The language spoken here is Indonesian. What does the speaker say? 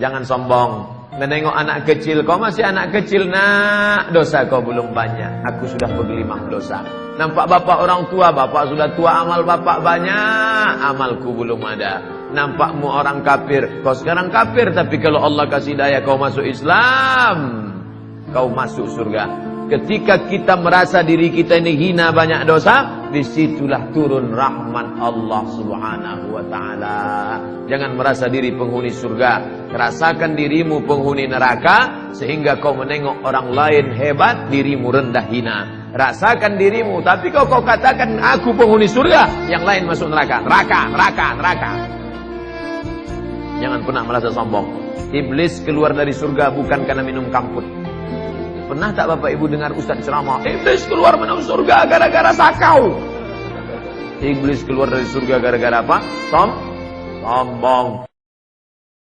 Jangan sombong. Menengok anak kecil, kau masih anak kecil nak, dosa kau belum banyak. Aku sudah bergelimang dosa. Nampak bapak orang tua, bapak sudah tua, amal bapak banyak, amalku belum ada. Nampakmu orang kafir, kau sekarang kafir, tapi kalau Allah kasih daya kau masuk Islam, kau masuk surga. Ketika kita merasa diri kita ini hina banyak dosa, di situlah turun rahmat Allah subhanahu wa ta'ala. Jangan merasa diri penghuni surga. Rasakan dirimu penghuni neraka, sehingga kau menengok orang lain hebat, dirimu rendah hina. Rasakan dirimu, tapi kau kau katakan aku penghuni surga, yang lain masuk neraka. Neraka, neraka, neraka. Jangan pernah merasa sombong. Iblis keluar dari surga bukan karena minum kamput. Pernah tak Bapak Ibu dengar Ustaz ceramah? Iblis keluar menuju surga gara-gara sakau. Iblis keluar dari surga gara-gara apa? Som, sombong.